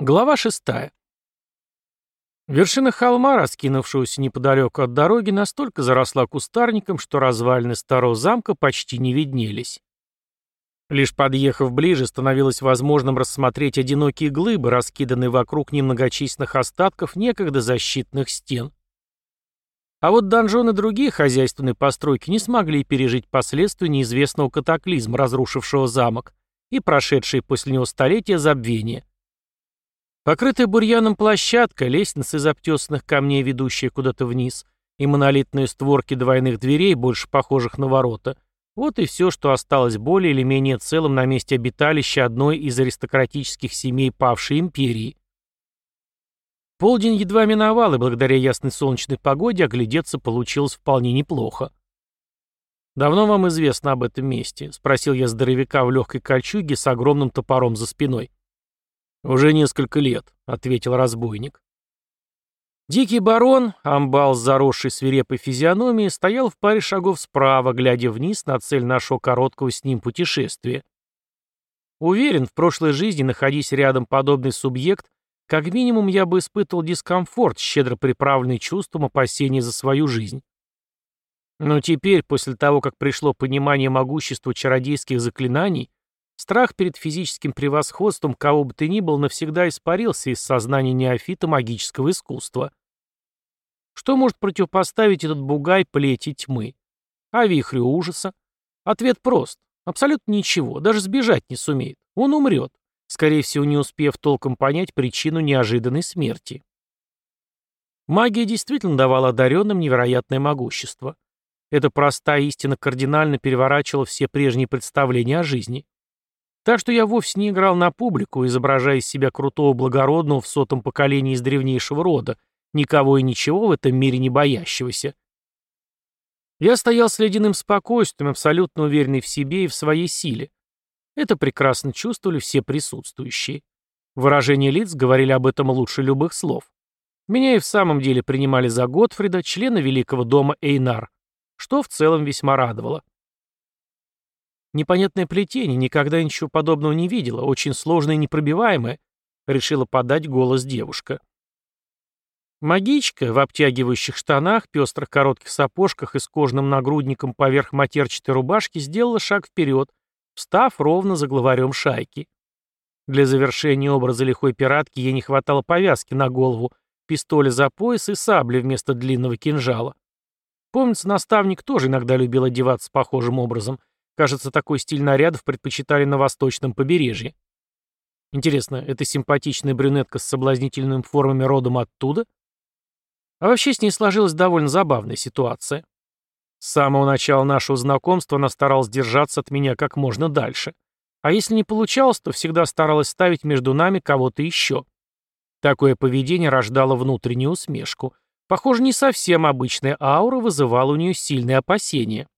Глава шестая. Вершина холма, раскинувшегося неподалеку от дороги, настолько заросла кустарником, что развалины старого замка почти не виднелись. Лишь подъехав ближе, становилось возможным рассмотреть одинокие глыбы, раскиданные вокруг немногочисленных остатков некогда защитных стен. А вот донжон и другие хозяйственные постройки не смогли пережить последствия неизвестного катаклизма, разрушившего замок, и прошедшие после него столетия забвения. Покрытая бурьяном площадка, лестница из обтесанных камней, ведущая куда-то вниз, и монолитные створки двойных дверей, больше похожих на ворота. Вот и все, что осталось более или менее целым на месте обиталища одной из аристократических семей павшей империи. Полдень едва миновал, и благодаря ясной солнечной погоде оглядеться получилось вполне неплохо. «Давно вам известно об этом месте?» — спросил я здоровяка в легкой кольчуге с огромным топором за спиной. «Уже несколько лет», — ответил разбойник. Дикий барон, амбал с заросшей свирепой физиономией, стоял в паре шагов справа, глядя вниз на цель нашего короткого с ним путешествия. Уверен, в прошлой жизни, находясь рядом подобный субъект, как минимум я бы испытывал дискомфорт, щедро приправленный чувством опасения за свою жизнь. Но теперь, после того, как пришло понимание могущества чародейских заклинаний, Страх перед физическим превосходством кого бы то ни было навсегда испарился из сознания неофита магического искусства. Что может противопоставить этот бугай плети тьмы? А вихрю ужаса? Ответ прост. Абсолютно ничего, даже сбежать не сумеет. Он умрет, скорее всего, не успев толком понять причину неожиданной смерти. Магия действительно давала одаренным невероятное могущество. Эта простая истина кардинально переворачивала все прежние представления о жизни. Так что я вовсе не играл на публику, изображая из себя крутого благородного в сотом поколении из древнейшего рода, никого и ничего в этом мире не боящегося. Я стоял с ледяным спокойствием, абсолютно уверенный в себе и в своей силе. Это прекрасно чувствовали все присутствующие. Выражения лиц говорили об этом лучше любых слов. Меня и в самом деле принимали за Готфрида, члена Великого дома Эйнар, что в целом весьма радовало. Непонятное плетение, никогда ничего подобного не видела, очень сложное и непробиваемое, решила подать голос девушка. Магичка в обтягивающих штанах, пестрых коротких сапожках и с кожным нагрудником поверх матерчатой рубашки сделала шаг вперед, встав ровно за главарем шайки. Для завершения образа лихой пиратки ей не хватало повязки на голову, пистоля за пояс и сабли вместо длинного кинжала. Помнится, наставник тоже иногда любил одеваться похожим образом, Кажется, такой стиль нарядов предпочитали на восточном побережье. Интересно, эта симпатичная брюнетка с соблазнительными формами родом оттуда? А вообще с ней сложилась довольно забавная ситуация. С самого начала нашего знакомства она старалась держаться от меня как можно дальше. А если не получалось, то всегда старалась ставить между нами кого-то еще. Такое поведение рождало внутреннюю усмешку. Похоже, не совсем обычная аура вызывала у нее сильные опасения.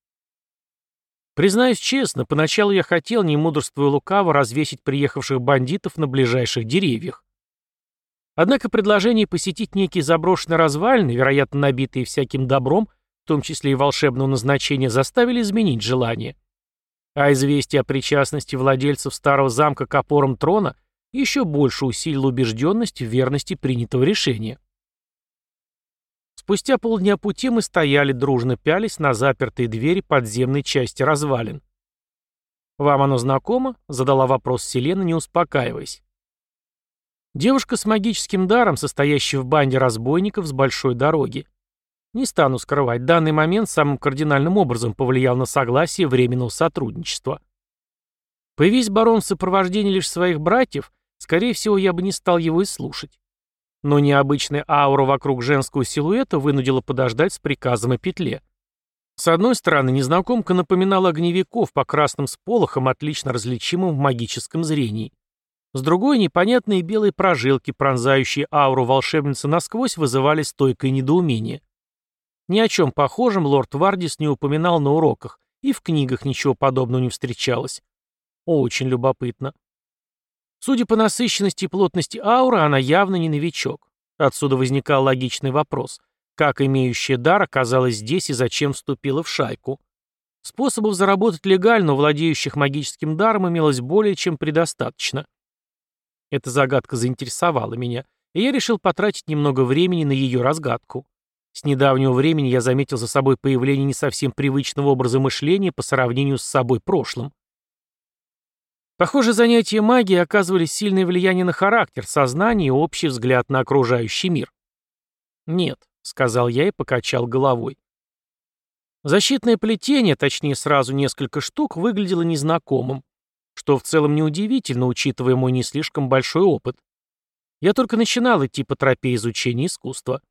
Признаюсь честно, поначалу я хотел, не мудрствуя лукаво, развесить приехавших бандитов на ближайших деревьях. Однако предложение посетить некие заброшенные развалины, вероятно, набитые всяким добром, в том числе и волшебного назначения, заставили изменить желание. А известие о причастности владельцев старого замка к опорам трона еще больше усилило убежденность в верности принятого решения. Спустя полдня пути мы стояли, дружно пялись на запертые двери подземной части развалин. «Вам оно знакомо?» — задала вопрос Селена, не успокаиваясь. Девушка с магическим даром, состоящая в банде разбойников с большой дороги. Не стану скрывать, данный момент самым кардинальным образом повлиял на согласие временного сотрудничества. Появись барон в сопровождении лишь своих братьев, скорее всего, я бы не стал его и слушать но необычная аура вокруг женского силуэта вынудила подождать с приказом о петле. С одной стороны, незнакомка напоминала огневиков по красным сполохам, отлично различимым в магическом зрении. С другой, непонятные белые прожилки, пронзающие ауру волшебницы насквозь, вызывали стойкое недоумение. Ни о чем похожем лорд Вардис не упоминал на уроках, и в книгах ничего подобного не встречалось. Очень любопытно. Судя по насыщенности и плотности ауры, она явно не новичок. Отсюда возникал логичный вопрос. Как имеющая дар оказалась здесь и зачем вступила в шайку? Способов заработать легально у владеющих магическим даром имелось более чем предостаточно. Эта загадка заинтересовала меня, и я решил потратить немного времени на ее разгадку. С недавнего времени я заметил за собой появление не совсем привычного образа мышления по сравнению с собой прошлым. Похоже, занятия магией оказывали сильное влияние на характер, сознание и общий взгляд на окружающий мир. «Нет», — сказал я и покачал головой. Защитное плетение, точнее сразу несколько штук, выглядело незнакомым, что в целом неудивительно, учитывая мой не слишком большой опыт. Я только начинал идти по тропе изучения искусства.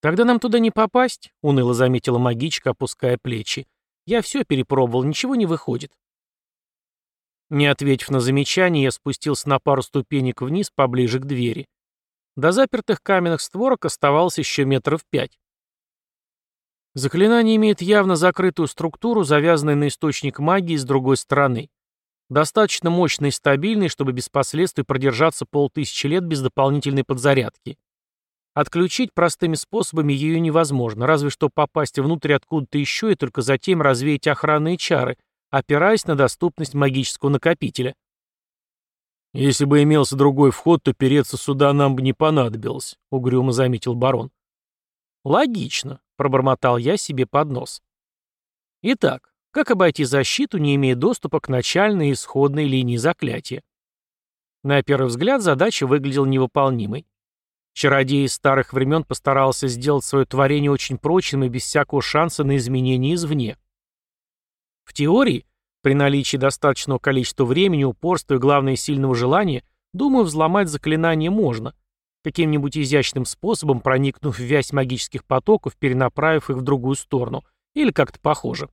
«Тогда нам туда не попасть», — уныло заметила магичка, опуская плечи. «Я все перепробовал, ничего не выходит». Не ответив на замечание, я спустился на пару ступенек вниз, поближе к двери. До запертых каменных створок оставалось еще метров пять. Заклинание имеет явно закрытую структуру, завязанную на источник магии с другой стороны. Достаточно мощный и стабильный, чтобы без последствий продержаться полтысячи лет без дополнительной подзарядки. Отключить простыми способами ее невозможно, разве что попасть внутрь откуда-то еще и только затем развеять охранные чары, опираясь на доступность магического накопителя. «Если бы имелся другой вход, то переться сюда нам бы не понадобилось», — угрюмо заметил барон. «Логично», — пробормотал я себе под нос. Итак, как обойти защиту, не имея доступа к начальной исходной линии заклятия? На первый взгляд задача выглядела невыполнимой. Чародей из старых времен постарался сделать свое творение очень прочным и без всякого шанса на изменения извне. В теории, при наличии достаточного количества времени, упорства и, главное, сильного желания, думаю, взломать заклинание можно — каким-нибудь изящным способом проникнув в вязь магических потоков, перенаправив их в другую сторону, или как-то похоже.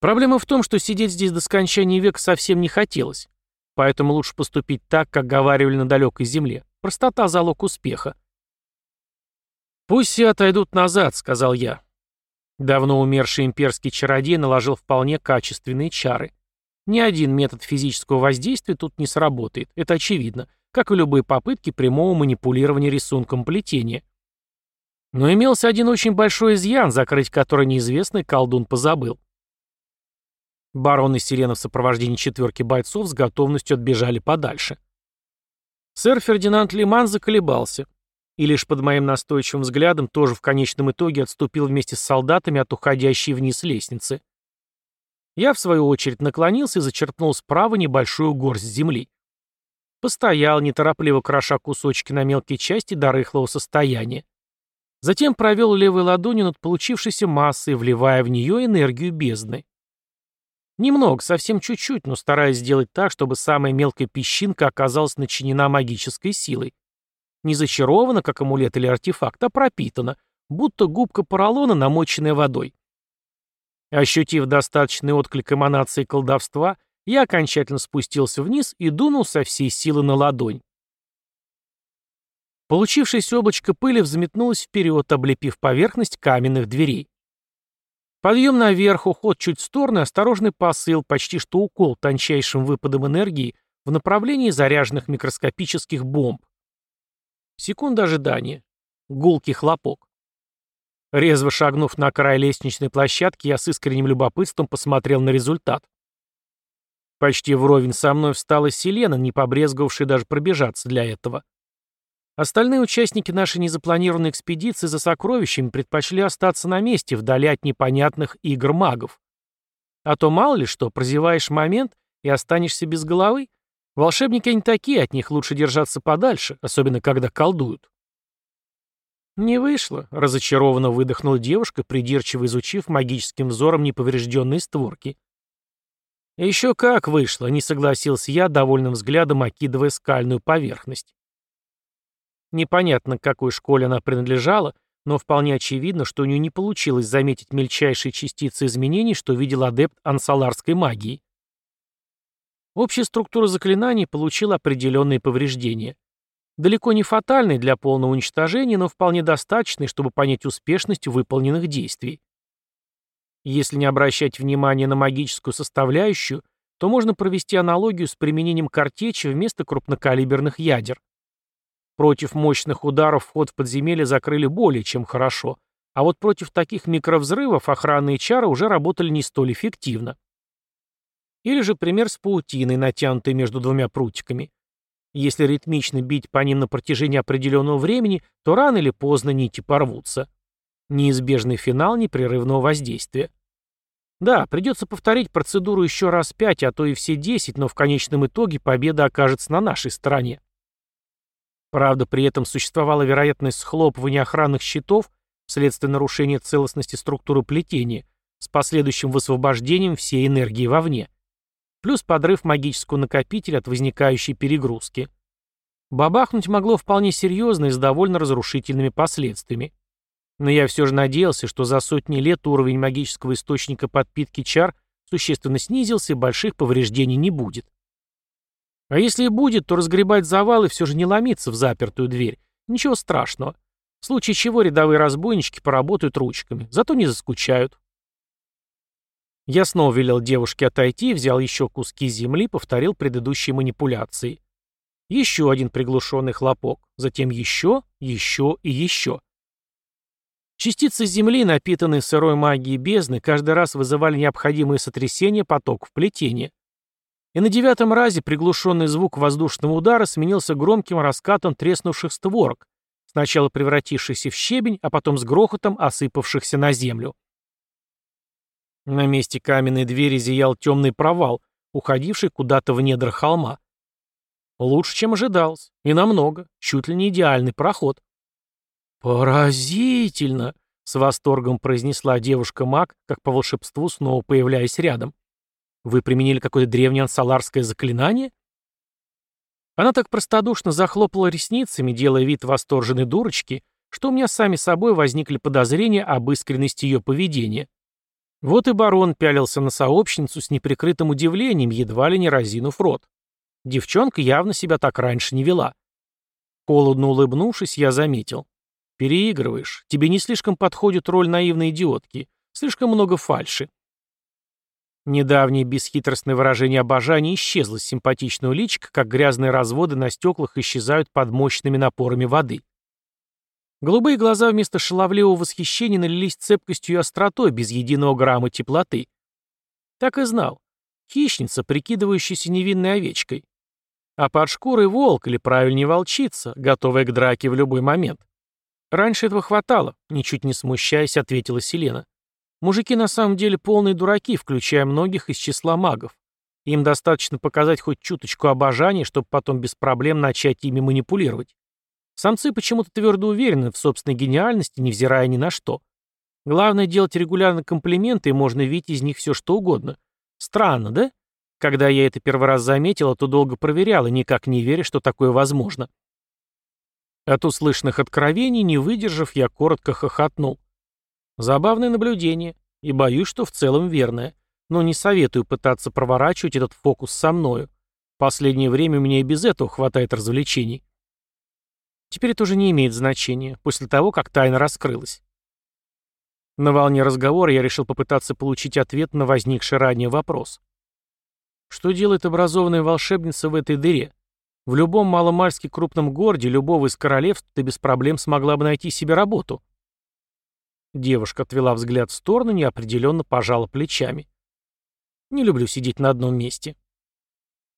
Проблема в том, что сидеть здесь до скончания века совсем не хотелось, поэтому лучше поступить так, как говаривали на далекой земле. Простота – залог успеха. «Пусть все отойдут назад», — сказал я. Давно умерший имперский чародей наложил вполне качественные чары. Ни один метод физического воздействия тут не сработает, это очевидно — как и любые попытки прямого манипулирования рисунком плетения. Но имелся один очень большой изъян, закрыть который неизвестный колдун позабыл. Барон и Сирена в сопровождении четверки бойцов с готовностью отбежали подальше. Сэр Фердинанд Лиман заколебался, и лишь под моим настойчивым взглядом тоже в конечном итоге отступил вместе с солдатами от уходящей вниз лестницы. Я, в свою очередь, наклонился и зачерпнул справа небольшую горсть земли. Постоял, неторопливо кроша кусочки на мелкие части до рыхлого состояния. Затем провел левой ладонью над получившейся массой, вливая в нее энергию бездны. Немного, совсем чуть-чуть, но стараясь сделать так, чтобы самая мелкая песчинка оказалась начинена магической силой. Не зачарована, как амулет или артефакт, а пропитана, будто губка поролона, намоченная водой. Ощутив достаточный отклик эманации колдовства, я окончательно спустился вниз и дунул со всей силы на ладонь. Получившееся облачко пыли взметнулось вперед, облепив поверхность каменных дверей. Подъем наверх, уход чуть в сторону, осторожный посыл, почти что укол тончайшим выпадом энергии в направлении заряженных микроскопических бомб. Секунда ожидания. Гулкий хлопок. Резво шагнув на край лестничной площадки, я с искренним любопытством посмотрел на результат. Почти вровень со мной встала Селена, не побрезговавшая даже пробежаться для этого. Остальные участники нашей незапланированной экспедиции за сокровищами предпочли остаться на месте, вдали от непонятных игр магов. А то мало ли что, прозеваешь момент и останешься без головы. Волшебники они такие, от них лучше держаться подальше, особенно когда колдуют. «Не вышло», — разочарованно выдохнула девушка, придирчиво изучив магическим взором неповрежденные створки. «Еще как вышло», — не согласился я, довольным взглядом окидывая скальную поверхность. Непонятно, к какой школе она принадлежала, но вполне очевидно, что у нее не получилось заметить мельчайшие частицы изменений, что видел адепт ансаларской магии. Общая структура заклинаний получила определенные повреждения. Далеко не фатальные для полного уничтожения, но вполне достаточные, чтобы понять успешность выполненных действий. Если не обращать внимания на магическую составляющую, то можно провести аналогию с применением картечи вместо крупнокалиберных ядер. Против мощных ударов вход в подземелье закрыли более чем хорошо, а вот против таких микровзрывов охранные чары уже работали не столь эффективно. Или же пример с паутиной, натянутой между двумя прутиками. Если ритмично бить по ним на протяжении определенного времени, то рано или поздно нити порвутся. Неизбежный финал непрерывного воздействия. Да, придется повторить процедуру еще раз пять, а то и все десять, но в конечном итоге победа окажется на нашей стороне. Правда, при этом существовала вероятность схлопывания охранных щитов вследствие нарушения целостности структуры плетения с последующим высвобождением всей энергии вовне плюс подрыв магического накопителя от возникающей перегрузки. Бабахнуть могло вполне серьезно и с довольно разрушительными последствиями. Но я все же надеялся, что за сотни лет уровень магического источника подпитки чар существенно снизился и больших повреждений не будет. А если и будет, то разгребать завалы все же не ломиться в запертую дверь. Ничего страшного. В случае чего рядовые разбойнички поработают ручками, зато не заскучают. Я снова велел девушке отойти, взял еще куски земли, повторил предыдущие манипуляции. Еще один приглушенный хлопок, затем еще, еще и еще. Частицы земли, напитанные сырой магией бездны, каждый раз вызывали необходимые сотрясения потоков плетения. И на девятом разе приглушенный звук воздушного удара сменился громким раскатом треснувших створок, сначала превратившихся в щебень, а потом с грохотом осыпавшихся на землю. На месте каменной двери зиял темный провал, уходивший куда-то в недра холма. Лучше, чем ожидалось. И намного. Чуть ли не идеальный проход. «Поразительно!» — с восторгом произнесла девушка-маг, как по волшебству снова появляясь рядом. «Вы применили какое-то древнее ансаларское заклинание?» Она так простодушно захлопала ресницами, делая вид восторженной дурочки, что у меня сами собой возникли подозрения об искренности ее поведения. Вот и барон пялился на сообщницу с неприкрытым удивлением, едва ли не разинув рот. Девчонка явно себя так раньше не вела. Холодно улыбнувшись, я заметил. «Переигрываешь. Тебе не слишком подходит роль наивной идиотки. Слишком много фальши». Недавнее бесхитростное выражение обожания исчезло с симпатичного личика, как грязные разводы на стеклах исчезают под мощными напорами воды. Голубые глаза вместо шаловливого восхищения налились цепкостью и остротой, без единого грамма теплоты. Так и знал. Хищница, прикидывающаяся невинной овечкой. А под шкурой волк, или правильнее волчица, готовая к драке в любой момент. Раньше этого хватало, ничуть не смущаясь, ответила Селена. Мужики на самом деле полные дураки, включая многих из числа магов. Им достаточно показать хоть чуточку обожания, чтобы потом без проблем начать ими манипулировать. Самцы почему-то твердо уверены в собственной гениальности, невзирая ни на что. Главное делать регулярно комплименты, и можно видеть из них все что угодно. Странно, да? Когда я это первый раз заметила, то долго проверяла, никак не веря, что такое возможно. От услышанных откровений, не выдержав, я коротко хохотнул. Забавное наблюдение, и боюсь, что в целом верное. Но не советую пытаться проворачивать этот фокус со мною. Последнее время меня и без этого хватает развлечений. Теперь это уже не имеет значения, после того, как тайна раскрылась. На волне разговора я решил попытаться получить ответ на возникший ранее вопрос. Что делает образованная волшебница в этой дыре? В любом маломальски крупном городе любого из королевств ты без проблем смогла бы найти себе работу. Девушка отвела взгляд в сторону, неопределенно пожала плечами. Не люблю сидеть на одном месте.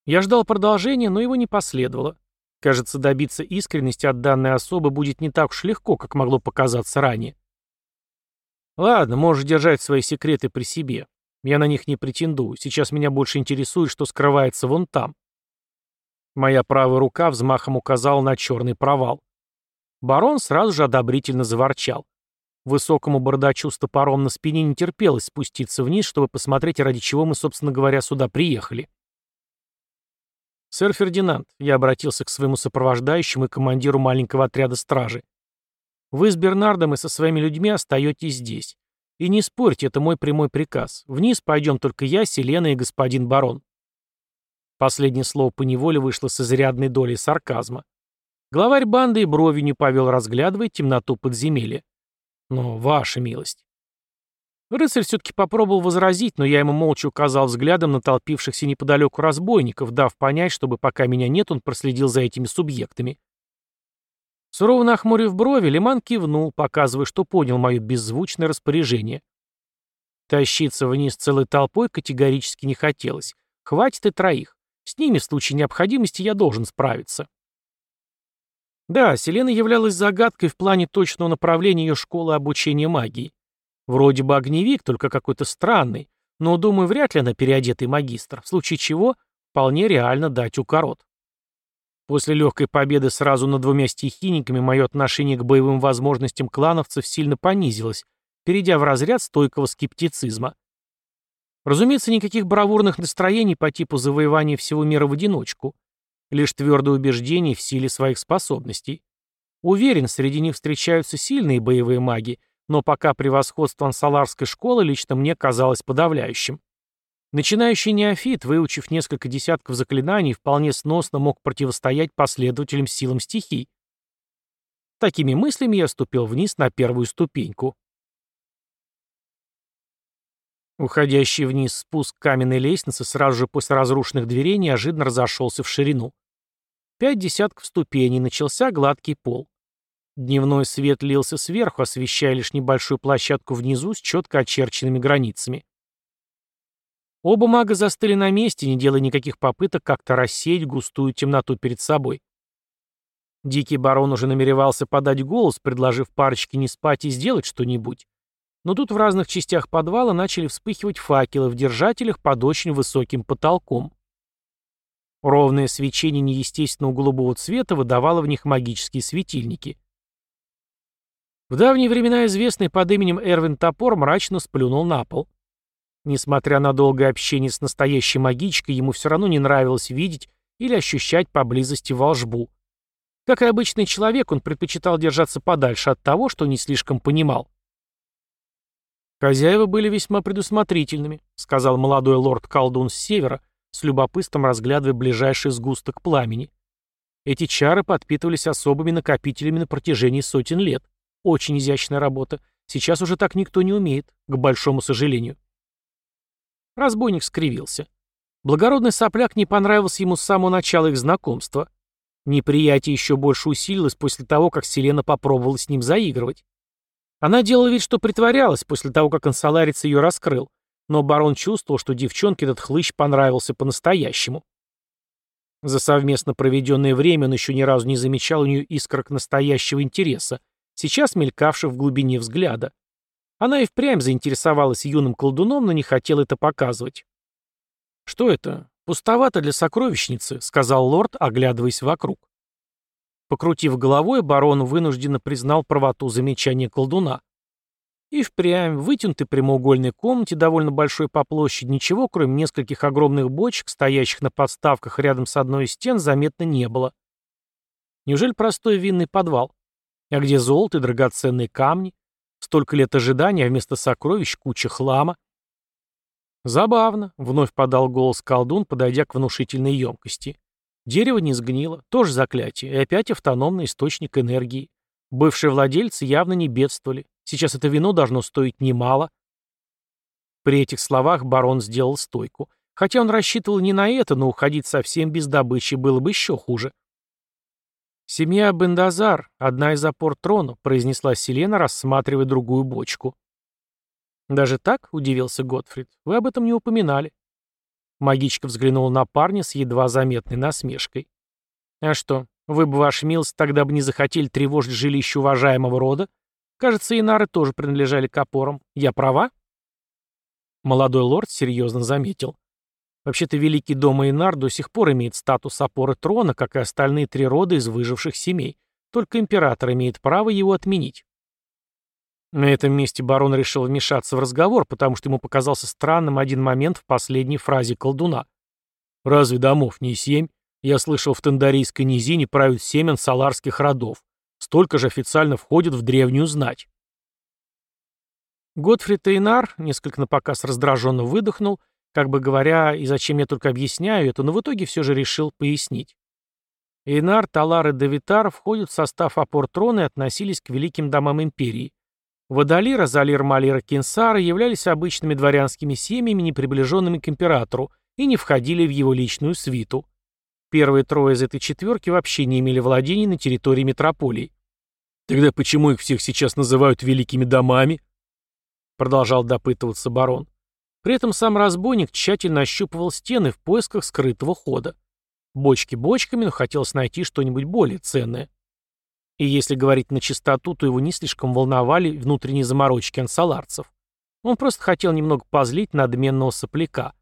Я ждал продолжения, но его не последовало. Кажется, добиться искренности от данной особы будет не так уж легко, как могло показаться ранее. Ладно, можешь держать свои секреты при себе. Я на них не претендую. Сейчас меня больше интересует, что скрывается вон там. Моя правая рука взмахом указала на черный провал. Барон сразу же одобрительно заворчал. Высокому бардачу с топором на спине не терпелось спуститься вниз, чтобы посмотреть, ради чего мы, собственно говоря, сюда приехали. «Сэр Фердинанд», — я обратился к своему сопровождающему и командиру маленького отряда стражи. «Вы с Бернардом и со своими людьми остаетесь здесь. И не спорьте, это мой прямой приказ. Вниз пойдем только я, Селена и господин барон». Последнее слово поневоле вышло с изрядной долей сарказма. Главарь банды и брови не повел, разглядывая темноту подземелья. «Но, ваша милость». Рыцарь все-таки попробовал возразить, но я ему молча указал взглядом на толпившихся неподалеку разбойников, дав понять, чтобы пока меня нет, он проследил за этими субъектами. Сурово нахмурив брови, Лиман кивнул, показывая, что понял мое беззвучное распоряжение. Тащиться вниз целой толпой категорически не хотелось. Хватит и троих. С ними в случае необходимости я должен справиться. Да, Селена являлась загадкой в плане точного направления ее школы обучения магии. Вроде бы огневик, только какой-то странный, но, думаю, вряд ли она переодетый магистр, в случае чего вполне реально дать укорот. После легкой победы сразу над двумя стихийниками мое отношение к боевым возможностям клановцев сильно понизилось, перейдя в разряд стойкого скептицизма. Разумеется, никаких бравурных настроений по типу завоевания всего мира в одиночку. Лишь твердое убеждение в силе своих способностей. Уверен, среди них встречаются сильные боевые маги, но пока превосходство ансаларской школы лично мне казалось подавляющим. Начинающий неофит, выучив несколько десятков заклинаний, вполне сносно мог противостоять последователям силам стихий. Такими мыслями я ступил вниз на первую ступеньку. Уходящий вниз спуск каменной лестницы сразу же после разрушенных дверей неожиданно разошелся в ширину. Пять десятков ступеней, начался гладкий пол. Дневной свет лился сверху, освещая лишь небольшую площадку внизу с четко очерченными границами. Оба мага застыли на месте, не делая никаких попыток как-то рассеять густую темноту перед собой. Дикий барон уже намеревался подать голос, предложив парочке не спать и сделать что-нибудь. Но тут в разных частях подвала начали вспыхивать факелы в держателях под очень высоким потолком. Ровное свечение неестественного голубого цвета выдавало в них магические светильники. В давние времена известный под именем Эрвин Топор мрачно сплюнул на пол. Несмотря на долгое общение с настоящей магичкой, ему все равно не нравилось видеть или ощущать поблизости волжбу. Как и обычный человек, он предпочитал держаться подальше от того, что не слишком понимал. «Хозяева были весьма предусмотрительными», — сказал молодой лорд-колдун с севера, с любопытством разглядывая ближайший сгусток пламени. Эти чары подпитывались особыми накопителями на протяжении сотен лет. Очень изящная работа. Сейчас уже так никто не умеет, к большому сожалению. Разбойник скривился. Благородный сопляк не понравился ему с самого начала их знакомства. Неприятие еще больше усилилось после того, как Селена попробовала с ним заигрывать. Она делала вид, что притворялась после того, как канцелярец ее раскрыл, но барон чувствовал, что девчонке этот хлыщ понравился по-настоящему. За совместно проведенное время он еще ни разу не замечал у нее искорок настоящего интереса, сейчас мелькавших в глубине взгляда. Она и впрямь заинтересовалась юным колдуном, но не хотела это показывать. «Что это? Пустовато для сокровищницы», — сказал лорд, оглядываясь вокруг. Покрутив головой, барон вынужденно признал правоту замечания колдуна. И впрямь, в вытянутой прямоугольной комнате, довольно большой по площади, ничего, кроме нескольких огромных бочек, стоящих на подставках рядом с одной из стен, заметно не было. Неужели простой винный подвал? А где золото и драгоценные камни? Столько лет ожидания, а вместо сокровищ куча хлама. Забавно, вновь подал голос колдун, подойдя к внушительной емкости. Дерево не сгнило, тоже заклятие, и опять автономный источник энергии. Бывшие владельцы явно не бедствовали. Сейчас это вино должно стоить немало. При этих словах барон сделал стойку. Хотя он рассчитывал не на это, но уходить совсем без добычи было бы еще хуже. «Семья Бендазар, одна из опор трона», — произнесла Селена, рассматривая другую бочку. «Даже так?» — удивился Готфрид. «Вы об этом не упоминали». Магичка взглянула на парня с едва заметной насмешкой. «А что, вы бы, ваш милость, тогда бы не захотели тревожить жилище уважаемого рода? Кажется, инары тоже принадлежали к опорам. Я права?» Молодой лорд серьезно заметил. Вообще-то Великий дом Эйнар до сих пор имеет статус опоры трона, как и остальные три рода из выживших семей. Только император имеет право его отменить. На этом месте барон решил вмешаться в разговор, потому что ему показался странным один момент в последней фразе колдуна. «Разве домов не семь? Я слышал, в Тендарийской низине правят семен саларских родов. Столько же официально входит в древнюю знать». Готфрид Эйнар, несколько напоказ раздраженно выдохнул, как бы говоря, и зачем я только объясняю это, но в итоге все же решил пояснить. Эйнар, Талар и Давитар входят в состав опор трона и относились к великим домам империи. Водолира, Залир, Малира, Кенсара являлись обычными дворянскими семьями, не приближенными к императору, и не входили в его личную свиту. Первые трое из этой четверки вообще не имели владений на территории метрополии. «Тогда почему их всех сейчас называют великими домами?» Продолжал допытываться барон. При этом сам разбойник тщательно ощупывал стены в поисках скрытого хода. Бочки бочками, но хотелось найти что-нибудь более ценное. И если говорить на чистоту, то его не слишком волновали внутренние заморочки ансаларцев. Он просто хотел немного позлить надменного сопляка.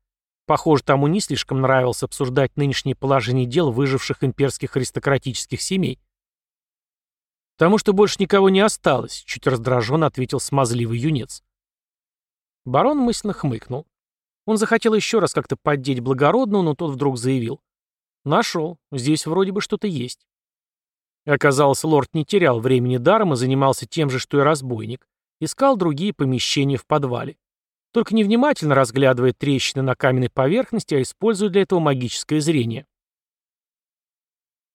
Похоже, тому не слишком нравилось обсуждать нынешнее положение дел выживших имперских аристократических семей. «Потому что больше никого не осталось», — чуть раздраженно ответил смазливый юнец. Барон мысленно хмыкнул. Он захотел еще раз как-то поддеть благородного, но тот вдруг заявил. «Нашел. Здесь вроде бы что-то есть». Оказалось, лорд не терял времени даром и занимался тем же, что и разбойник. Искал другие помещения в подвале. Только невнимательно разглядывая трещины на каменной поверхности, а используя для этого магическое зрение.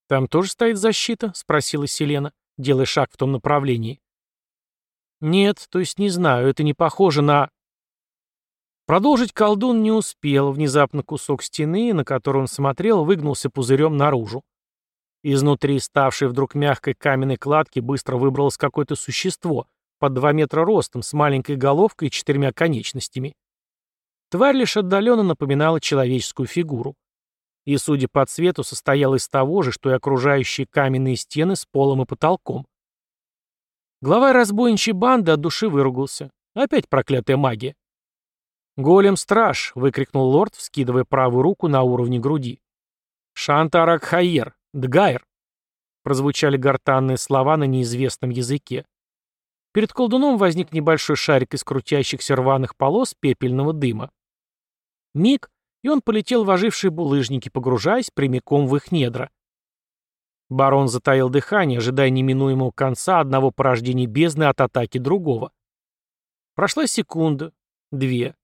«Там тоже стоит защита?» — спросила Селена делая шаг в том направлении. «Нет, то есть не знаю, это не похоже на...» Продолжить колдун не успел, внезапно кусок стены, на который он смотрел, выгнулся пузырем наружу. Изнутри, ставшей вдруг мягкой каменной кладки, быстро выбралось какое-то существо, под два метра ростом, с маленькой головкой и четырьмя конечностями. Тварь лишь отдаленно напоминала человеческую фигуру и, судя по цвету, состоял из того же, что и окружающие каменные стены с полом и потолком. Глава разбойничьей банды от души выругался. Опять проклятая магия. «Голем-страж!» — выкрикнул лорд, вскидывая правую руку на уровне груди. «Шантарак-хайер! Дгайр!» Прозвучали гортанные слова на неизвестном языке. Перед колдуном возник небольшой шарик из крутящихся рваных полос пепельного дыма. Миг, и он полетел в ожившие булыжники, погружаясь прямиком в их недра. Барон затаил дыхание, ожидая неминуемого конца одного порождения бездны от атаки другого. Прошла секунда, две.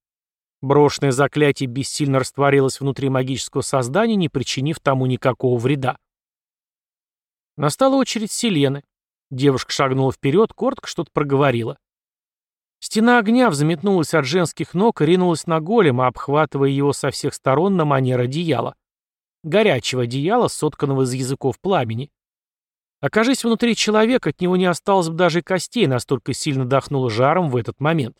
Брошенное заклятие бессильно растворилось внутри магического создания, не причинив тому никакого вреда. Настала очередь Селены. Девушка шагнула вперед, коротко что-то проговорила. Стена огня взметнулась от женских ног и ринулась на голема, обхватывая его со всех сторон на манер одеяла. Горячего одеяла, сотканного из языков пламени. Окажись внутри человека, от него не осталось бы даже костей, настолько сильно дохнуло жаром в этот момент.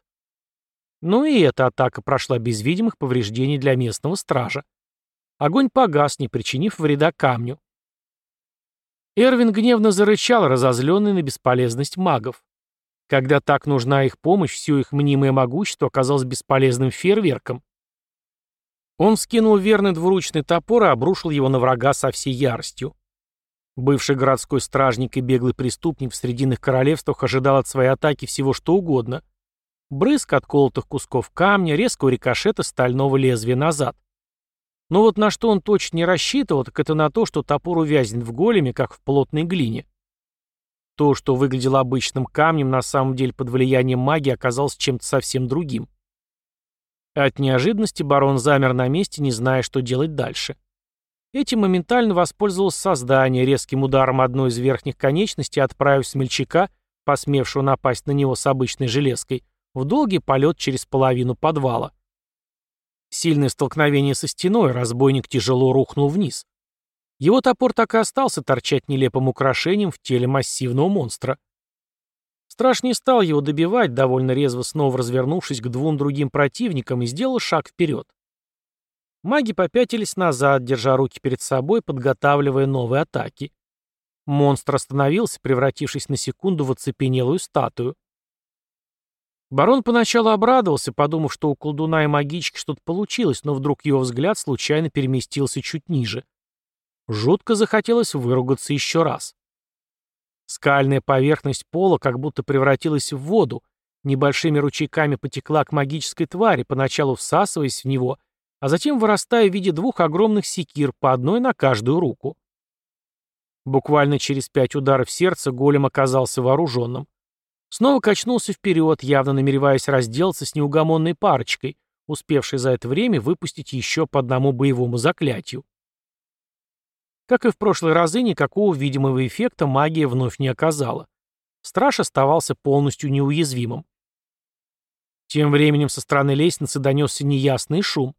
Ну и эта атака прошла без видимых повреждений для местного стража. Огонь погас, не причинив вреда камню. Эрвин гневно зарычал, разозленный на бесполезность магов. Когда так нужна их помощь, все их мнимое могущество оказалось бесполезным фейерверком. Он скинул верный двуручный топор и обрушил его на врага со всей яростью. Бывший городской стражник и беглый преступник в Срединных Королевствах ожидал от своей атаки всего что угодно. Брызг от колотых кусков камня, резкого рикошета стального лезвия назад. Но вот на что он точно не рассчитывал, так это на то, что топор увязнет в големе, как в плотной глине. То, что выглядело обычным камнем, на самом деле под влиянием магии оказалось чем-то совсем другим. От неожиданности барон замер на месте, не зная, что делать дальше. Этим моментально воспользовалось создание, резким ударом одной из верхних конечностей отправив смельчака, посмевшего напасть на него с обычной железкой, в долгий полет через половину подвала. Сильное столкновение со стеной, разбойник тяжело рухнул вниз. Его топор так и остался торчать нелепым украшением в теле массивного монстра. Страж не стал его добивать, довольно резво снова развернувшись к двум другим противникам и сделал шаг вперед. Маги попятились назад, держа руки перед собой, подготавливая новые атаки. Монстр остановился, превратившись на секунду в оцепенелую статую. Барон поначалу обрадовался, подумав, что у колдуна и магички что-то получилось, но вдруг его взгляд случайно переместился чуть ниже. Жутко захотелось выругаться еще раз. Скальная поверхность пола как будто превратилась в воду, небольшими ручейками потекла к магической твари, поначалу всасываясь в него, а затем вырастая в виде двух огромных секир, по одной на каждую руку. Буквально через пять ударов сердца голем оказался вооруженным. Снова качнулся вперед, явно намереваясь разделаться с неугомонной парочкой, успевшей за это время выпустить еще по одному боевому заклятию. Как и в прошлые разы, никакого видимого эффекта магия вновь не оказала. Страж оставался полностью неуязвимым. Тем временем со стороны лестницы донесся неясный шум.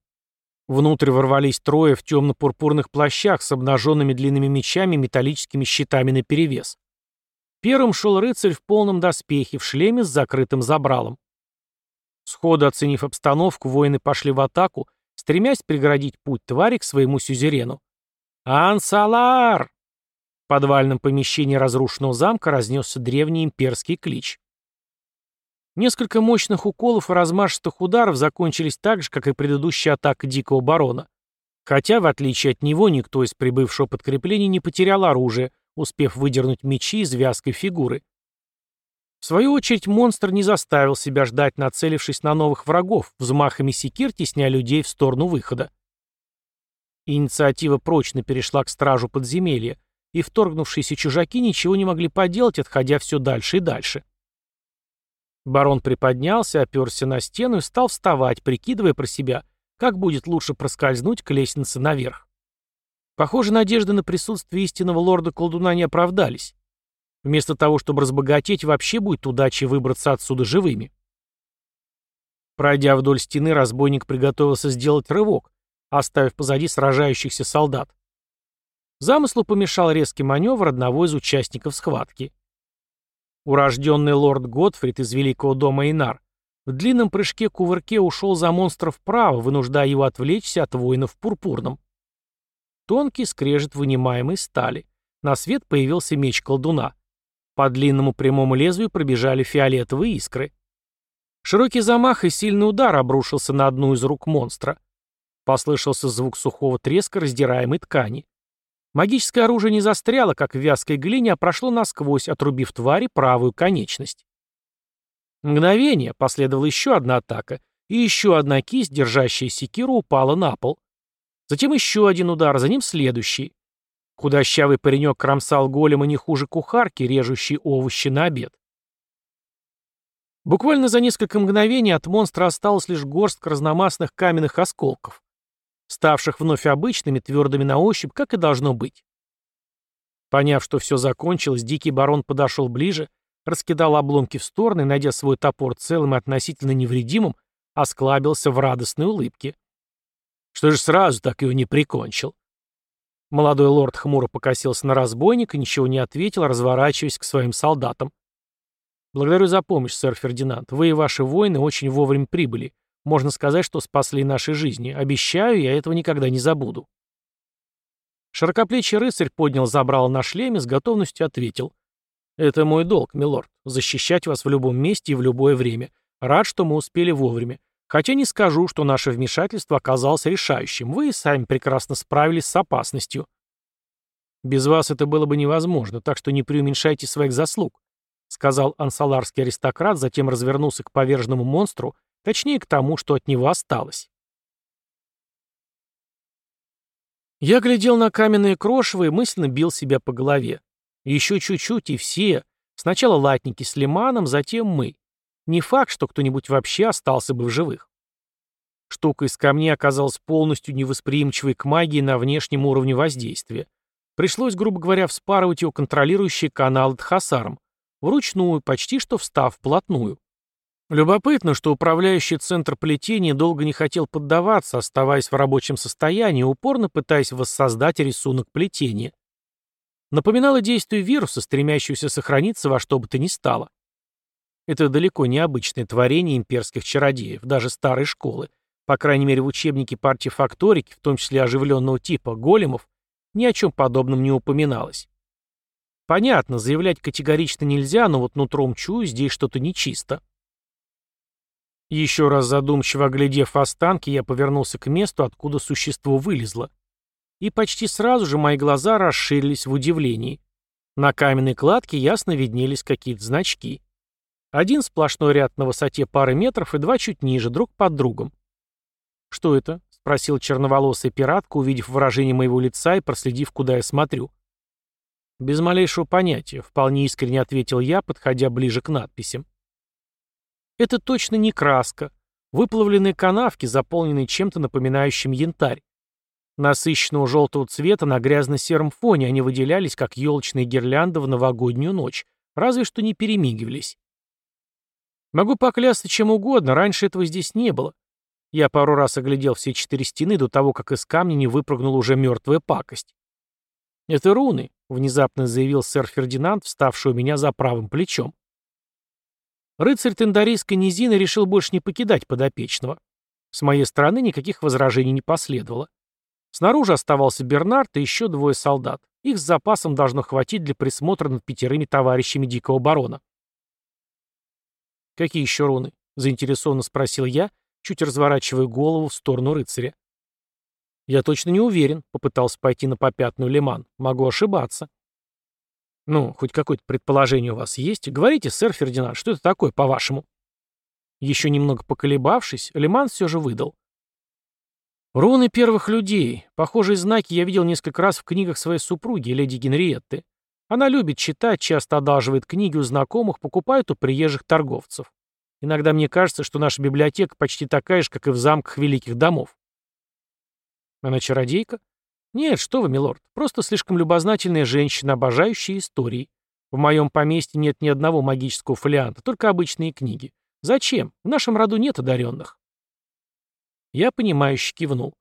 Внутрь ворвались трое в темно-пурпурных плащах с обнаженными длинными мечами и металлическими щитами наперевес. Первым шел рыцарь в полном доспехе, в шлеме с закрытым забралом. Сходу оценив обстановку, воины пошли в атаку, стремясь преградить путь твари к своему сюзерену. «Ансалар!» В подвальном помещении разрушенного замка разнесся древний имперский клич. Несколько мощных уколов и размашистых ударов закончились так же, как и предыдущая атака Дикого Барона. Хотя, в отличие от него, никто из прибывшего подкреплений не потерял оружие, успев выдернуть мечи из вязкой фигуры. В свою очередь, монстр не заставил себя ждать, нацелившись на новых врагов, взмахами секир тесня людей в сторону выхода. Инициатива прочно перешла к стражу подземелья, и вторгнувшиеся чужаки ничего не могли поделать, отходя все дальше и дальше. Барон приподнялся, оперся на стену и стал вставать, прикидывая про себя, как будет лучше проскользнуть к лестнице наверх. Похоже, надежды на присутствие истинного лорда-колдуна не оправдались. Вместо того, чтобы разбогатеть, вообще будет удачей выбраться отсюда живыми. Пройдя вдоль стены, разбойник приготовился сделать рывок, оставив позади сражающихся солдат. Замыслу помешал резкий маневр одного из участников схватки. Урожденный лорд Готфрид из Великого дома Инар в длинном прыжке-кувырке ушел за монстра вправо, вынуждая его отвлечься от воинов в пурпурном. Тонкий скрежет вынимаемой стали. На свет появился меч колдуна. По длинному прямому лезвию пробежали фиолетовые искры. Широкий замах и сильный удар обрушился на одну из рук монстра. Послышался звук сухого треска раздираемой ткани. Магическое оружие не застряло, как в вязкой глине, а прошло насквозь, отрубив твари правую конечность. Мгновение, последовала еще одна атака, и еще одна кисть, держащая секиру, упала на пол. Затем еще один удар, за ним следующий. Худощавый паренек кромсал голема не хуже кухарки, режущей овощи на обед. Буквально за несколько мгновений от монстра осталась лишь горстка разномастных каменных осколков ставших вновь обычными, твердыми на ощупь, как и должно быть. Поняв, что все закончилось, дикий барон подошел ближе, раскидал обломки в стороны, найдя свой топор целым и относительно невредимым, осклабился в радостной улыбке. Что же сразу так его не прикончил? Молодой лорд хмуро покосился на разбойника, ничего не ответил, разворачиваясь к своим солдатам. «Благодарю за помощь, сэр Фердинанд. Вы и ваши воины очень вовремя прибыли. Можно сказать, что спасли наши жизни. Обещаю, я этого никогда не забуду. Широкоплечий рыцарь поднял забрал на шлеме, с готовностью ответил. «Это мой долг, милорд, защищать вас в любом месте и в любое время. Рад, что мы успели вовремя. Хотя не скажу, что наше вмешательство оказалось решающим. Вы сами прекрасно справились с опасностью. Без вас это было бы невозможно, так что не преуменьшайте своих заслуг», сказал ансаларский аристократ, затем развернулся к поверженному монстру Точнее, к тому, что от него осталось. Я глядел на каменные крошевы и мысленно бил себя по голове. Еще чуть-чуть, и все. Сначала латники с лиманом, затем мы. Не факт, что кто-нибудь вообще остался бы в живых. Штука из камней оказалась полностью невосприимчивой к магии на внешнем уровне воздействия. Пришлось, грубо говоря, вспарывать его контролирующий канал Дхасаром. Вручную, почти что встав вплотную. Любопытно, что управляющий центр плетения долго не хотел поддаваться, оставаясь в рабочем состоянии, упорно пытаясь воссоздать рисунок плетения. Напоминало действие вируса, стремящегося сохраниться во что бы то ни стало. Это далеко не обычное творение имперских чародеев, даже старой школы. По крайней мере, в учебнике партии факторики, в том числе оживленного типа големов, ни о чем подобном не упоминалось. Понятно, заявлять категорично нельзя, но вот нутром чую, здесь что-то нечисто. Еще раз задумчиво оглядев останки, я повернулся к месту, откуда существо вылезло. И почти сразу же мои глаза расширились в удивлении. На каменной кладке ясно виднелись какие-то значки. Один сплошной ряд на высоте пары метров и два чуть ниже, друг под другом. «Что это?» — спросил черноволосый пиратка, увидев выражение моего лица и проследив, куда я смотрю. «Без малейшего понятия», — вполне искренне ответил я, подходя ближе к надписям. Это точно не краска. Выплавленные канавки, заполненные чем-то напоминающим янтарь. Насыщенного желтого цвета на грязно-сером фоне они выделялись, как елочные гирлянды в новогоднюю ночь, разве что не перемигивались. Могу поклясться чем угодно, раньше этого здесь не было. Я пару раз оглядел все четыре стены до того, как из камня не выпрыгнула уже мертвая пакость. «Это руны», — внезапно заявил сэр Фердинанд, вставший у меня за правым плечом. Рыцарь Тендарийской низины решил больше не покидать подопечного. С моей стороны никаких возражений не последовало. Снаружи оставался Бернард и еще двое солдат. Их с запасом должно хватить для присмотра над пятерыми товарищами Дикого Барона. «Какие еще руны?» — заинтересованно спросил я, чуть разворачивая голову в сторону рыцаря. «Я точно не уверен», — попытался пойти на попятную Лиман. «Могу ошибаться». «Ну, хоть какое-то предположение у вас есть? Говорите, сэр Фердинанд, что это такое, по-вашему?» Еще немного поколебавшись, Лиман все же выдал. «Руны первых людей. Похожие знаки я видел несколько раз в книгах своей супруги, леди Генриетты. Она любит читать, часто одалживает книги у знакомых, покупает у приезжих торговцев. Иногда мне кажется, что наша библиотека почти такая же, как и в замках великих домов. Она чародейка? Нет, что вы, милорд, просто слишком любознательная женщина, обожающая истории. В моем поместье нет ни одного магического фолианта, только обычные книги. Зачем? В нашем роду нет одаренных. Я понимающе кивнул.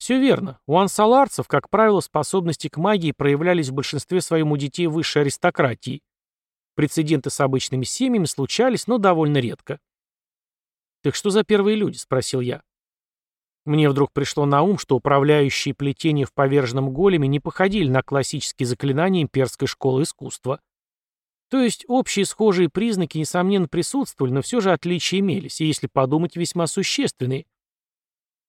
Все верно. У ансаларцев, как правило, способности к магии проявлялись в большинстве своем у детей высшей аристократии. Прецеденты с обычными семьями случались, но довольно редко. «Так что за первые люди?» — спросил я. Мне вдруг пришло на ум, что управляющие плетения в поверженном големе не походили на классические заклинания имперской школы искусства. То есть общие схожие признаки, несомненно, присутствовали, но все же отличия имелись, и, если подумать, весьма существенные.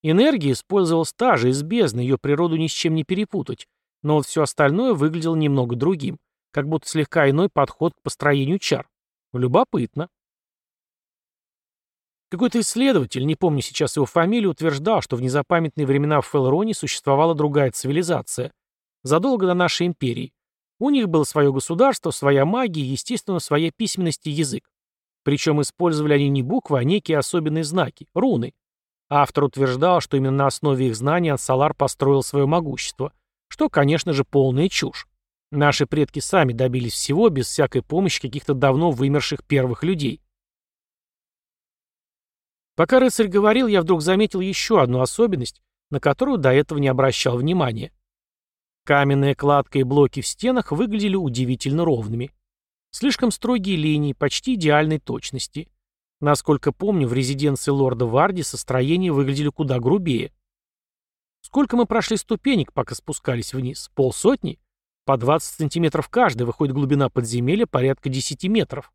Энергия использовалась та же, из бездны, ее природу ни с чем не перепутать, но вот все остальное выглядело немного другим, как будто слегка иной подход к построению чар. Любопытно. Какой-то исследователь, не помню сейчас его фамилию, утверждал, что в незапамятные времена в Фелроне существовала другая цивилизация, задолго до нашей империи. У них было свое государство, своя магия и, естественно, своя письменность и язык. Причем использовали они не буквы, а некие особенные знаки – руны. Автор утверждал, что именно на основе их знаний Ансалар построил свое могущество, что, конечно же, полная чушь. Наши предки сами добились всего без всякой помощи каких-то давно вымерших первых людей. Пока рыцарь говорил, я вдруг заметил еще одну особенность, на которую до этого не обращал внимания. Каменная кладка и блоки в стенах выглядели удивительно ровными. Слишком строгие линии, почти идеальной точности. Насколько помню, в резиденции лорда Варди строения выглядели куда грубее. Сколько мы прошли ступенек, пока спускались вниз? Полсотни? По 20 сантиметров каждый, выходит глубина подземелья порядка 10 метров.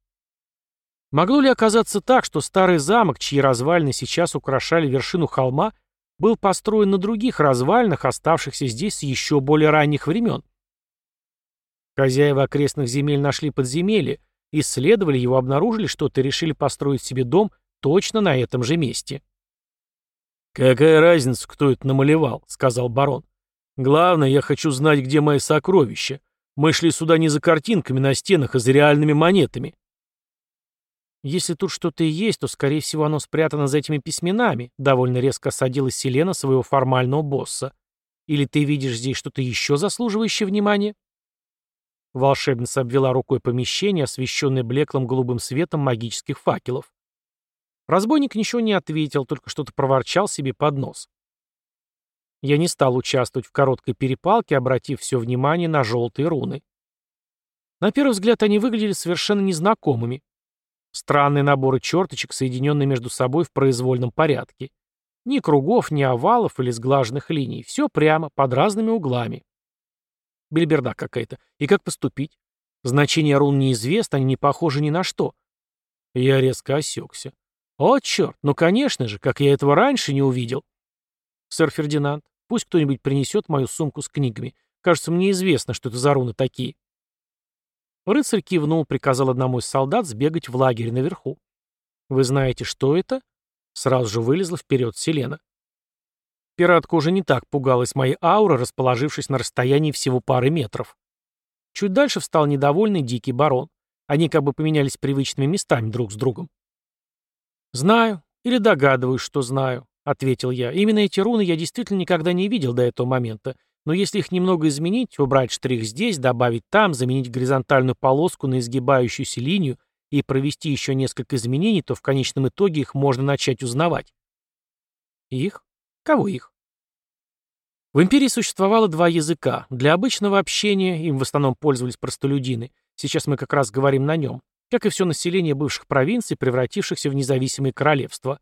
Могло ли оказаться так, что старый замок, чьи развалины сейчас украшали вершину холма, был построен на других развалинах, оставшихся здесь с еще более ранних времен? Хозяева окрестных земель нашли подземелье, исследовали его, обнаружили что-то и решили построить себе дом точно на этом же месте. «Какая разница, кто это намалевал?» — сказал барон. «Главное, я хочу знать, где мои сокровища. Мы шли сюда не за картинками на стенах, а за реальными монетами». «Если тут что-то и есть, то, скорее всего, оно спрятано за этими письменами», — довольно резко осадила Селена своего формального босса. «Или ты видишь здесь что-то еще заслуживающее внимания?» Волшебница обвела рукой помещение, освещенное блеклым голубым светом магических факелов. Разбойник ничего не ответил, только что-то проворчал себе под нос. Я не стал участвовать в короткой перепалке, обратив все внимание на желтые руны. На первый взгляд они выглядели совершенно незнакомыми. Странные наборы черточек, соединенные между собой в произвольном порядке. Ни кругов, ни овалов или сглаженных линий. Все прямо, под разными углами. Бельберда какая-то. И как поступить? Значение рун неизвестно, они не похожи ни на что. Я резко осекся. О, черт, ну конечно же, как я этого раньше не увидел. Сэр Фердинанд, пусть кто-нибудь принесет мою сумку с книгами. Кажется, мне известно, что это за руны такие. Рыцарь кивнул, приказал одному из солдат сбегать в лагерь наверху. «Вы знаете, что это?» Сразу же вылезла вперед Селена. Пиратка уже не так пугалась моей ауры, расположившись на расстоянии всего пары метров. Чуть дальше встал недовольный дикий барон. Они как бы поменялись привычными местами друг с другом. «Знаю, или догадываюсь, что знаю», — ответил я. «Именно эти руны я действительно никогда не видел до этого момента. Но если их немного изменить, убрать штрих здесь, добавить там, заменить горизонтальную полоску на изгибающуюся линию и провести еще несколько изменений, то в конечном итоге их можно начать узнавать. Их? Кого их? В империи существовало два языка. Для обычного общения им в основном пользовались простолюдины. Сейчас мы как раз говорим на нем. как и все население бывших провинций, превратившихся в независимые королевства.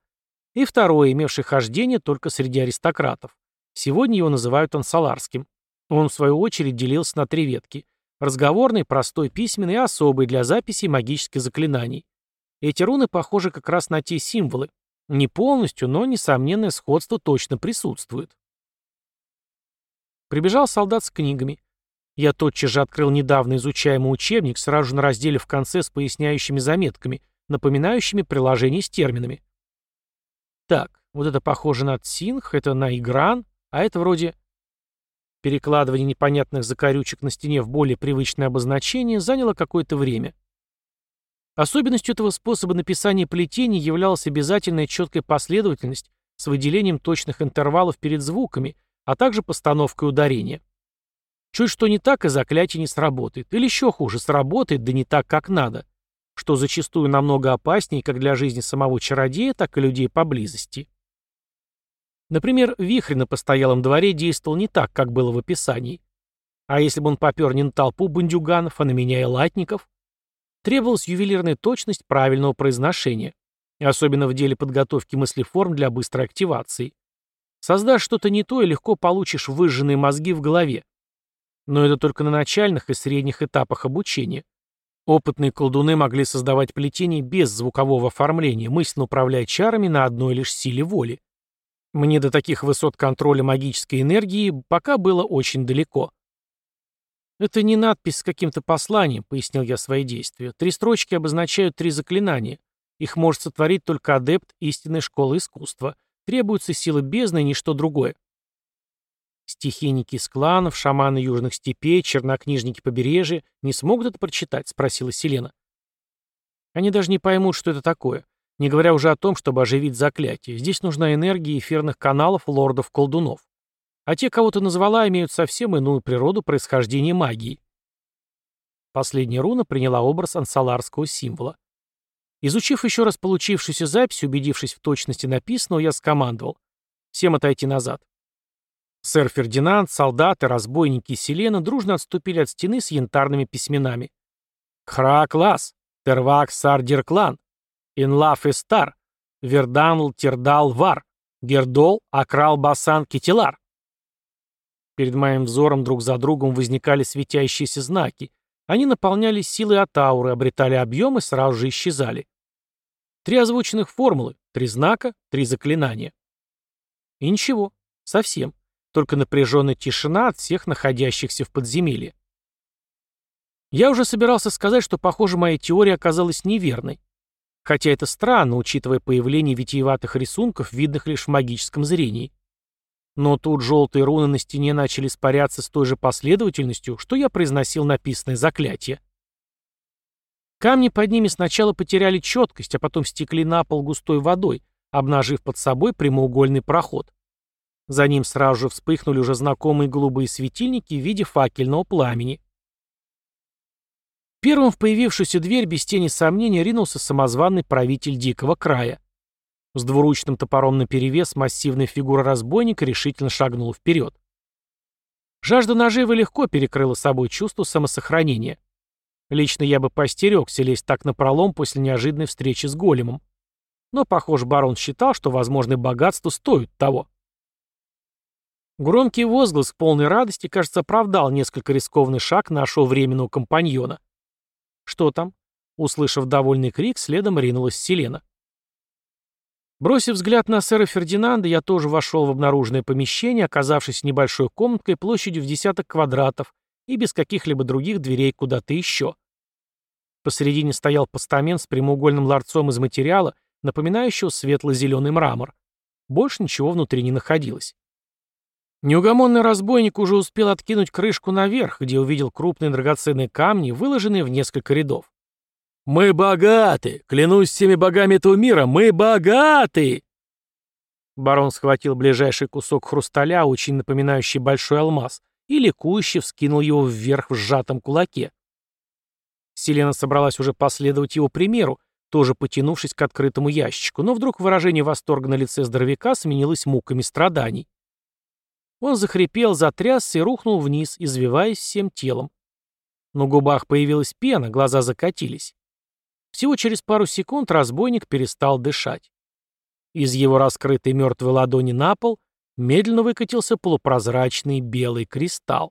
И второе, имевшее хождение только среди аристократов. Сегодня его называют ансаларским. Он, в свою очередь, делился на три ветки. Разговорный, простой, письменный и особый для записей магических заклинаний. Эти руны похожи как раз на те символы. Не полностью, но несомненное сходство точно присутствует. Прибежал солдат с книгами. Я тотчас же открыл недавно изучаемый учебник, сразу на разделе в конце с поясняющими заметками, напоминающими приложение с терминами. Так, вот это похоже на Цинх, это на Игран, а это вроде... Перекладывание непонятных закорючек на стене в более привычное обозначение заняло какое-то время. Особенностью этого способа написания плетений являлась обязательная четкая последовательность с выделением точных интервалов перед звуками, а также постановкой ударения. Чуть что не так, и заклятие не сработает. Или еще хуже, сработает, да не так, как надо. Что зачастую намного опаснее как для жизни самого чародея, так и людей поблизости. Например, вихрь на постоялом дворе действовал не так, как было в описании. А если бы он попер не на толпу бандюганов, а на меня и латников? Требовалась ювелирная точность правильного произношения, особенно в деле подготовки мыслеформ для быстрой активации. Создашь что-то не то и легко получишь выжженные мозги в голове. Но это только на начальных и средних этапах обучения. Опытные колдуны могли создавать плетение без звукового оформления, мысленно управляя чарами на одной лишь силе воли. Мне до таких высот контроля магической энергии пока было очень далеко. «Это не надпись с каким-то посланием», — пояснил я свои действия. «Три строчки обозначают три заклинания. Их может сотворить только адепт истинной школы искусства. Требуется сила бездны и ничто другое». «Стихийники из кланов, шаманы южных степей, чернокнижники побережья не смогут это прочитать?» — спросила Селена. «Они даже не поймут, что это такое. Не говоря уже о том, чтобы оживить заклятие. Здесь нужна энергия эфирных каналов лордов-колдунов. А те, кого ты назвала, имеют совсем иную природу происхождения магии. Последняя руна приняла образ ансаларского символа. Изучив еще раз получившуюся запись, убедившись в точности написанного, я скомандовал. Всем отойти назад. Сэр Фердинанд, солдаты, разбойники и Селена дружно отступили от стены с янтарными письменами. «Кхра-класс! Тервак-сар-дирклан! Инлаф Истар, Верданл Тирдал Вар, Гердол Акрал Басан Китилар. Перед моим взором друг за другом возникали светящиеся знаки. Они наполнялись силой от ауры, обретали объем и сразу же исчезали. Три озвученных формулы, три знака, три заклинания. И ничего, совсем. Только напряженная тишина от всех находящихся в подземелье. Я уже собирался сказать, что, похоже, моя теория оказалась неверной. Хотя это странно, учитывая появление витиеватых рисунков, видных лишь в магическом зрении. Но тут желтые руны на стене начали испаряться с той же последовательностью, что я произносил написанное заклятие. Камни под ними сначала потеряли четкость, а потом стекли на пол густой водой, обнажив под собой прямоугольный проход. За ним сразу же вспыхнули уже знакомые голубые светильники в виде факельного пламени. Первым в появившуюся дверь без тени сомнения ринулся самозваный правитель дикого края. С двуручным топором наперевес массивная фигура разбойника решительно шагнула вперед. Жажда наживы легко перекрыла собой чувство самосохранения. Лично я бы постерегся лезть так напролом после неожиданной встречи с големом. Но, похоже, барон считал, что возможное богатство стоит того. Громкий возглас полной радости, кажется, оправдал несколько рискованный шаг нашего временного компаньона. «Что там?» Услышав довольный крик, следом ринулась Селена. Бросив взгляд на сэра Фердинанда, я тоже вошел в обнаруженное помещение, оказавшись небольшой комнаткой площадью в десяток квадратов и без каких-либо других дверей куда-то еще. Посередине стоял постамент с прямоугольным ларцом из материала, напоминающего светло-зеленый мрамор. Больше ничего внутри не находилось. Неугомонный разбойник уже успел откинуть крышку наверх, где увидел крупные драгоценные камни, выложенные в несколько рядов. «Мы богаты! Клянусь всеми богами этого мира, мы богаты!» Барон схватил ближайший кусок хрусталя, очень напоминающий большой алмаз, и ликующе вскинул его вверх в сжатом кулаке. Селена собралась уже последовать его примеру, тоже потянувшись к открытому ящику, но вдруг выражение восторга на лице здоровяка сменилось муками страданий. Он захрипел, затрясся и рухнул вниз, извиваясь всем телом. На губах появилась пена, глаза закатились. Всего через пару секунд разбойник перестал дышать. Из его раскрытой мертвой ладони на пол медленно выкатился полупрозрачный белый кристалл.